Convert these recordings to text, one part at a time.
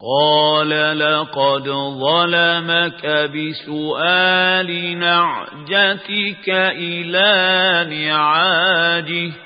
قال لقد ظلمك بسؤال نعجتك إلى نعاجه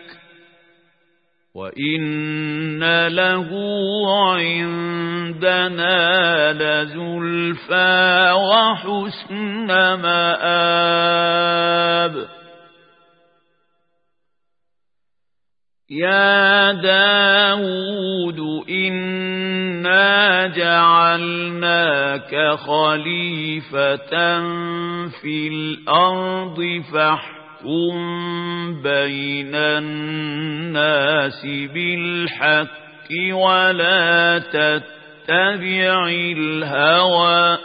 وإن له عندنا لزلفى وحسن مآب يا داود إنا جعلناك خليفة في الأرض فاحكم فاحكم بين الناس بالحق ولا تتبع الهوى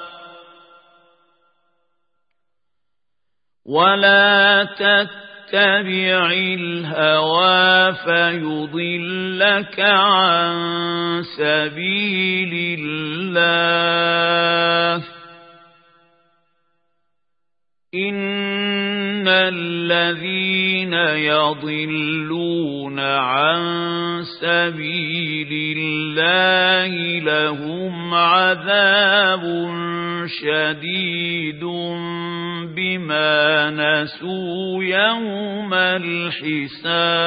ولا تتبع الهوى فيضلك عن سبيل الله إن الذين يضلون عن سبيل الله لهم عذاب شديد بما نسوا يوم الحساب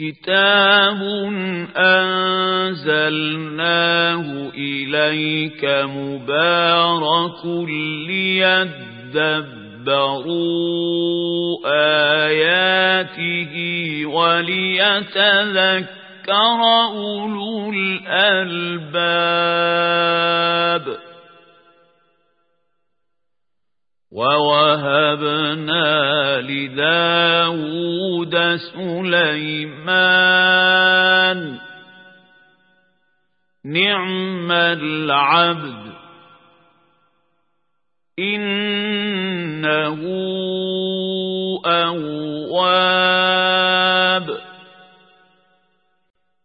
كتاب أنزلناه إليك مبارك ليدبروا آياته وليتذكر أولو الألباب ووهبنا لداود سليمان نعم العبد. إنه أواب.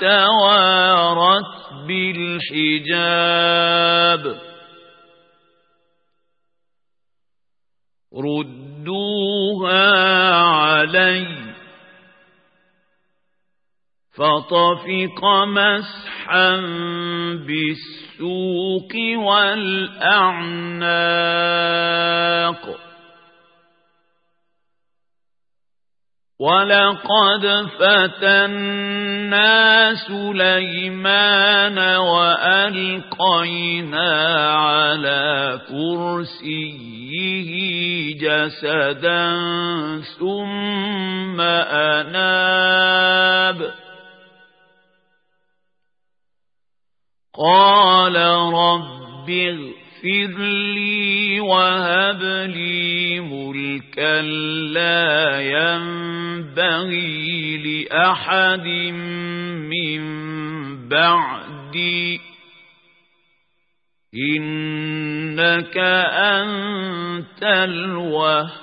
توارت بالحجاب. رد ردوها علي. فطفق مسحا بالسوق والأعناق. ولقد فتنا سليمان وألقينا على كرسيه جسدا ثم أناب قال رب اغفر لي وهب لي ملكا لا ينبغي لأحد من بعدي. إنك أنت الوهاب.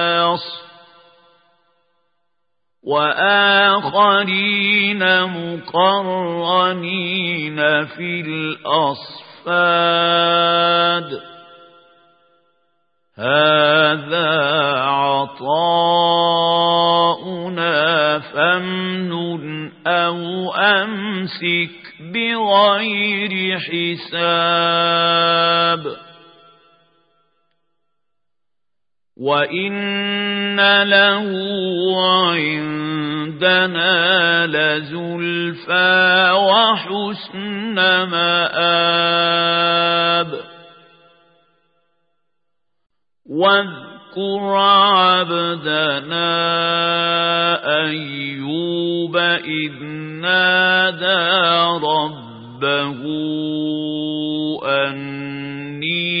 وآخرين مقرنين في الأصفاد. هذا عطاؤنا فامنن أو أمسك بغير حساب. وإن له عندنا لزلفى وحسن مآب واذكر عبدنا أيوب إذ نادى ربه أني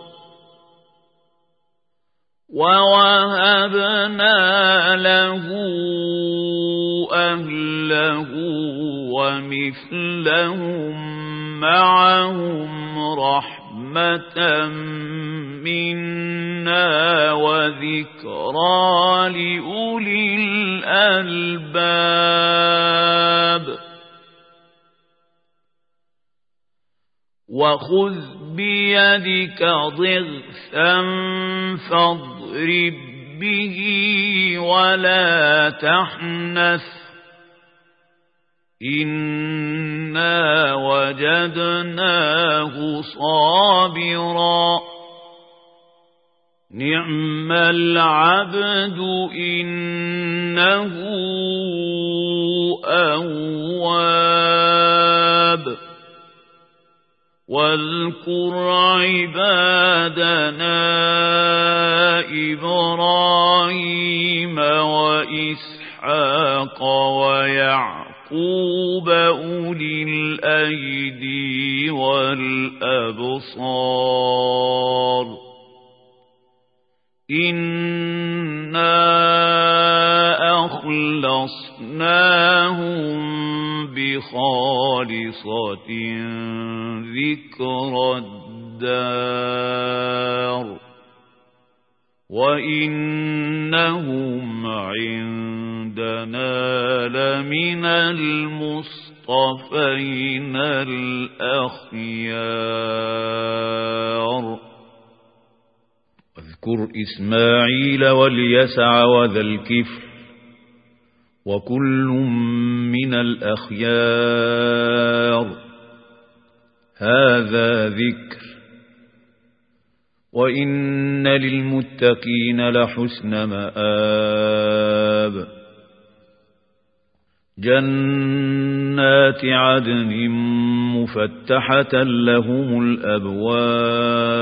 ووهبنا له أهله ومثلهم معهم رحمة منا وذكرى لأولي الألباب وخذ بيدك ضغثا فاضرب به ولا تحنث. إنا وجدناه صابرا. نعم العبد إنه أواب. واذكر عبادنا إبراهيم وإسحاق ويعقوب أولي الأيدي والأبصار. إنا أخلصناهم بخالصة ذكر الدار وإنهم عندنا لمن المصطفين الأخيار. واذكر إسماعيل واليسع وذا الكفر وكل من الأخيار. هذا ذكر. وإن للمتقين لحسن مآب. جنات عدن مفتحة لهم الأبواب.